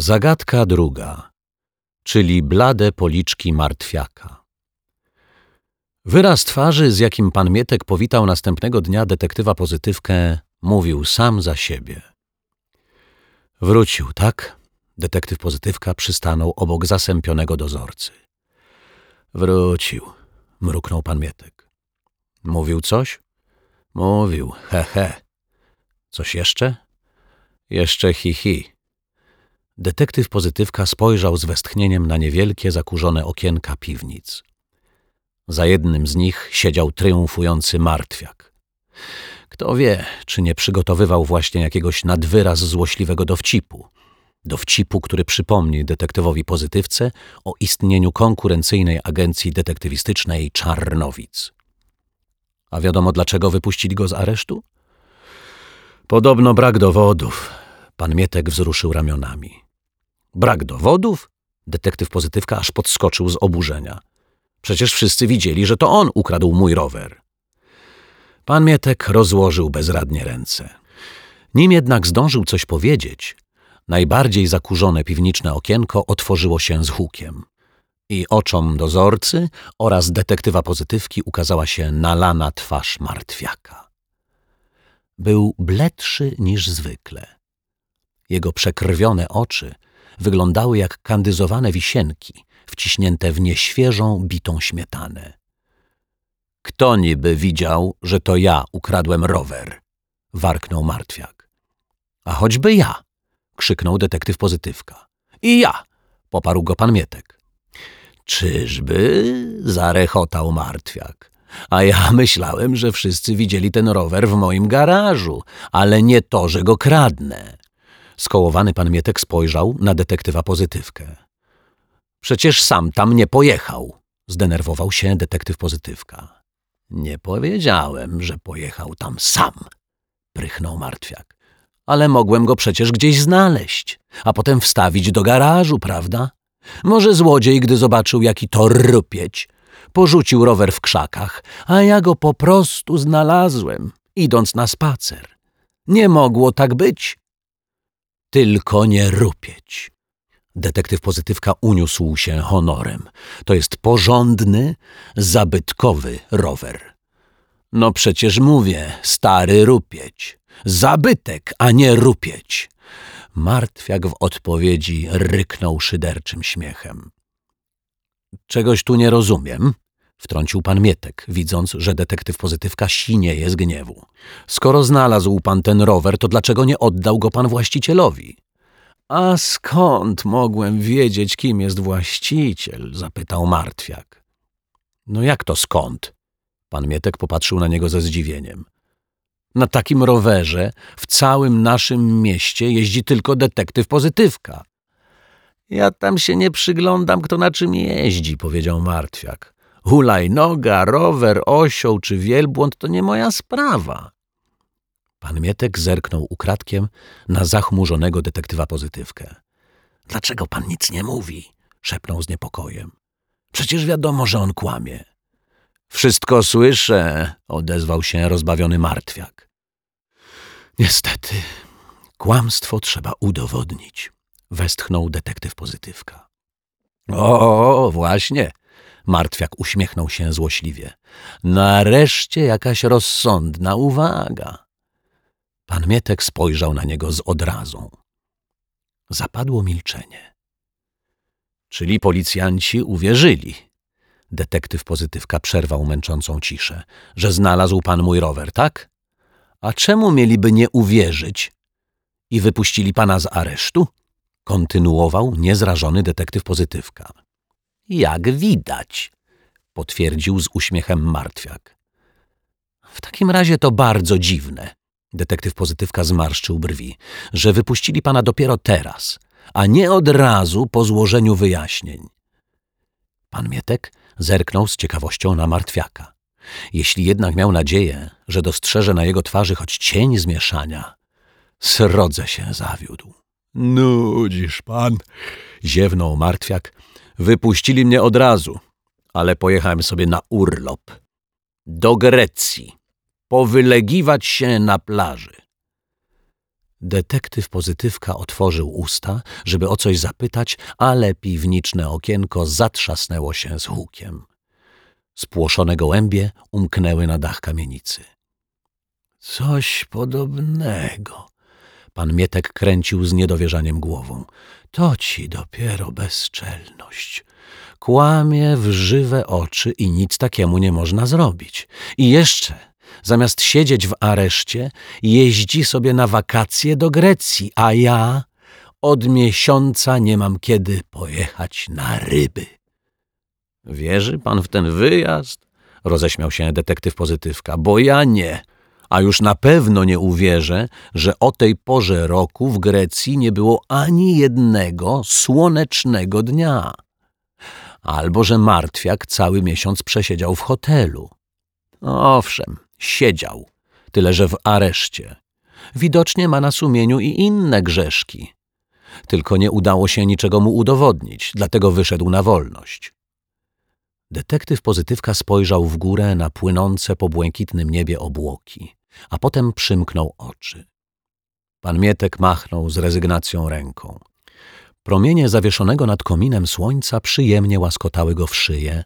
Zagadka druga, czyli blade policzki martwiaka. Wyraz twarzy, z jakim pan Mietek powitał następnego dnia detektywa pozytywkę, mówił sam za siebie. Wrócił, tak? Detektyw pozytywka przystanął obok zasępionego dozorcy. Wrócił, mruknął pan Mietek. Mówił coś? Mówił, he he. Coś jeszcze? Jeszcze hi hi. Detektyw pozytywka spojrzał z westchnieniem na niewielkie, zakurzone okienka piwnic. Za jednym z nich siedział triumfujący martwiak. Kto wie, czy nie przygotowywał właśnie jakiegoś nadwyraz złośliwego dowcipu. Dowcipu, który przypomni detektywowi pozytywce o istnieniu konkurencyjnej agencji detektywistycznej Czarnowic. A wiadomo, dlaczego wypuścili go z aresztu? Podobno brak dowodów. Pan Mietek wzruszył ramionami. Brak dowodów? Detektyw pozytywka aż podskoczył z oburzenia. Przecież wszyscy widzieli, że to on ukradł mój rower. Pan Mietek rozłożył bezradnie ręce. Nim jednak zdążył coś powiedzieć, najbardziej zakurzone piwniczne okienko otworzyło się z hukiem. I oczom dozorcy oraz detektywa pozytywki ukazała się nalana twarz martwiaka. Był bledszy niż zwykle. Jego przekrwione oczy wyglądały jak kandyzowane wisienki, wciśnięte w nieświeżą, bitą śmietanę. Kto niby widział, że to ja ukradłem rower? warknął martwiak. A choćby ja, krzyknął detektyw pozytywka. I ja, poparł go pan Mietek. Czyżby? zarechotał martwiak. A ja myślałem, że wszyscy widzieli ten rower w moim garażu, ale nie to, że go kradnę. Skołowany pan Mietek spojrzał na detektywa pozytywkę. Przecież sam tam nie pojechał, zdenerwował się detektyw pozytywka. Nie powiedziałem, że pojechał tam sam, prychnął martwiak. Ale mogłem go przecież gdzieś znaleźć, a potem wstawić do garażu, prawda? Może złodziej, gdy zobaczył, jaki to rupieć, porzucił rower w krzakach, a ja go po prostu znalazłem, idąc na spacer. Nie mogło tak być. Tylko nie rupieć. Detektyw pozytywka uniósł się honorem. To jest porządny, zabytkowy rower. No przecież mówię, stary rupieć. Zabytek, a nie rupieć. Martwiak w odpowiedzi ryknął szyderczym śmiechem. Czegoś tu nie rozumiem, wtrącił pan Mietek, widząc, że detektyw pozytywka sinieje z gniewu. Skoro znalazł pan ten rower, to dlaczego nie oddał go pan właścicielowi? A skąd mogłem wiedzieć, kim jest właściciel? zapytał martwiak. No jak to skąd? Pan Mietek popatrzył na niego ze zdziwieniem. Na takim rowerze w całym naszym mieście jeździ tylko detektyw pozytywka. Ja tam się nie przyglądam, kto na czym jeździ, powiedział martwiak. Hulajnoga, rower, osioł czy wielbłąd to nie moja sprawa. Pan Mietek zerknął ukradkiem na zachmurzonego detektywa pozytywkę. Dlaczego pan nic nie mówi? szepnął z niepokojem. Przecież wiadomo, że on kłamie. Wszystko słyszę, odezwał się rozbawiony martwiak. Niestety, kłamstwo trzeba udowodnić, westchnął detektyw pozytywka. O, właśnie, martwiak uśmiechnął się złośliwie. Nareszcie jakaś rozsądna uwaga. Pan Mietek spojrzał na niego z odrazą. Zapadło milczenie. Czyli policjanci uwierzyli. Detektyw pozytywka przerwał męczącą ciszę, że znalazł pan mój rower, tak? A czemu mieliby nie uwierzyć? I wypuścili pana z aresztu? Kontynuował niezrażony detektyw pozytywka. Jak widać, potwierdził z uśmiechem martwiak. W takim razie to bardzo dziwne, Detektyw pozytywka zmarszczył brwi, że wypuścili pana dopiero teraz, a nie od razu po złożeniu wyjaśnień. Pan Mietek zerknął z ciekawością na martwiaka. Jeśli jednak miał nadzieję, że dostrzeże na jego twarzy choć cień zmieszania, srodze się zawiódł. Nudzisz pan, ziewnął martwiak. Wypuścili mnie od razu, ale pojechałem sobie na urlop. Do Grecji powylegiwać się na plaży. Detektyw pozytywka otworzył usta, żeby o coś zapytać, ale piwniczne okienko zatrzasnęło się z hukiem. Spłoszone gołębie umknęły na dach kamienicy. Coś podobnego. Pan Mietek kręcił z niedowierzaniem głową. To ci dopiero bezczelność. Kłamie w żywe oczy i nic takiemu nie można zrobić. I jeszcze, zamiast siedzieć w areszcie, jeździ sobie na wakacje do Grecji, a ja od miesiąca nie mam kiedy pojechać na ryby. Wierzy pan w ten wyjazd? Roześmiał się detektyw pozytywka. Bo ja nie. A już na pewno nie uwierzę, że o tej porze roku w Grecji nie było ani jednego słonecznego dnia. Albo że martwiak cały miesiąc przesiedział w hotelu. Owszem, siedział, tyle że w areszcie. Widocznie ma na sumieniu i inne grzeszki. Tylko nie udało się niczego mu udowodnić, dlatego wyszedł na wolność. Detektyw pozytywka spojrzał w górę na płynące po błękitnym niebie obłoki, a potem przymknął oczy. Pan Mietek machnął z rezygnacją ręką. Promienie zawieszonego nad kominem słońca przyjemnie łaskotały go w szyję,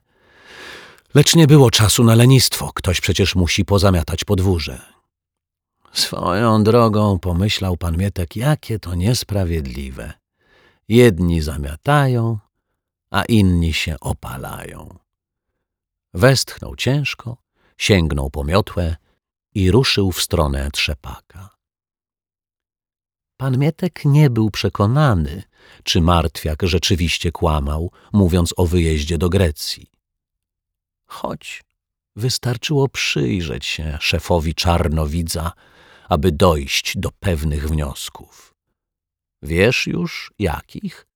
lecz nie było czasu na lenistwo, ktoś przecież musi pozamiatać podwórze. Swoją drogą pomyślał pan Mietek, jakie to niesprawiedliwe. Jedni zamiatają, a inni się opalają. Westchnął ciężko, sięgnął po miotłę i ruszył w stronę trzepaka. Pan Mietek nie był przekonany, czy martwiak rzeczywiście kłamał, mówiąc o wyjeździe do Grecji. Choć wystarczyło przyjrzeć się szefowi czarnowidza, aby dojść do pewnych wniosków. Wiesz już jakich?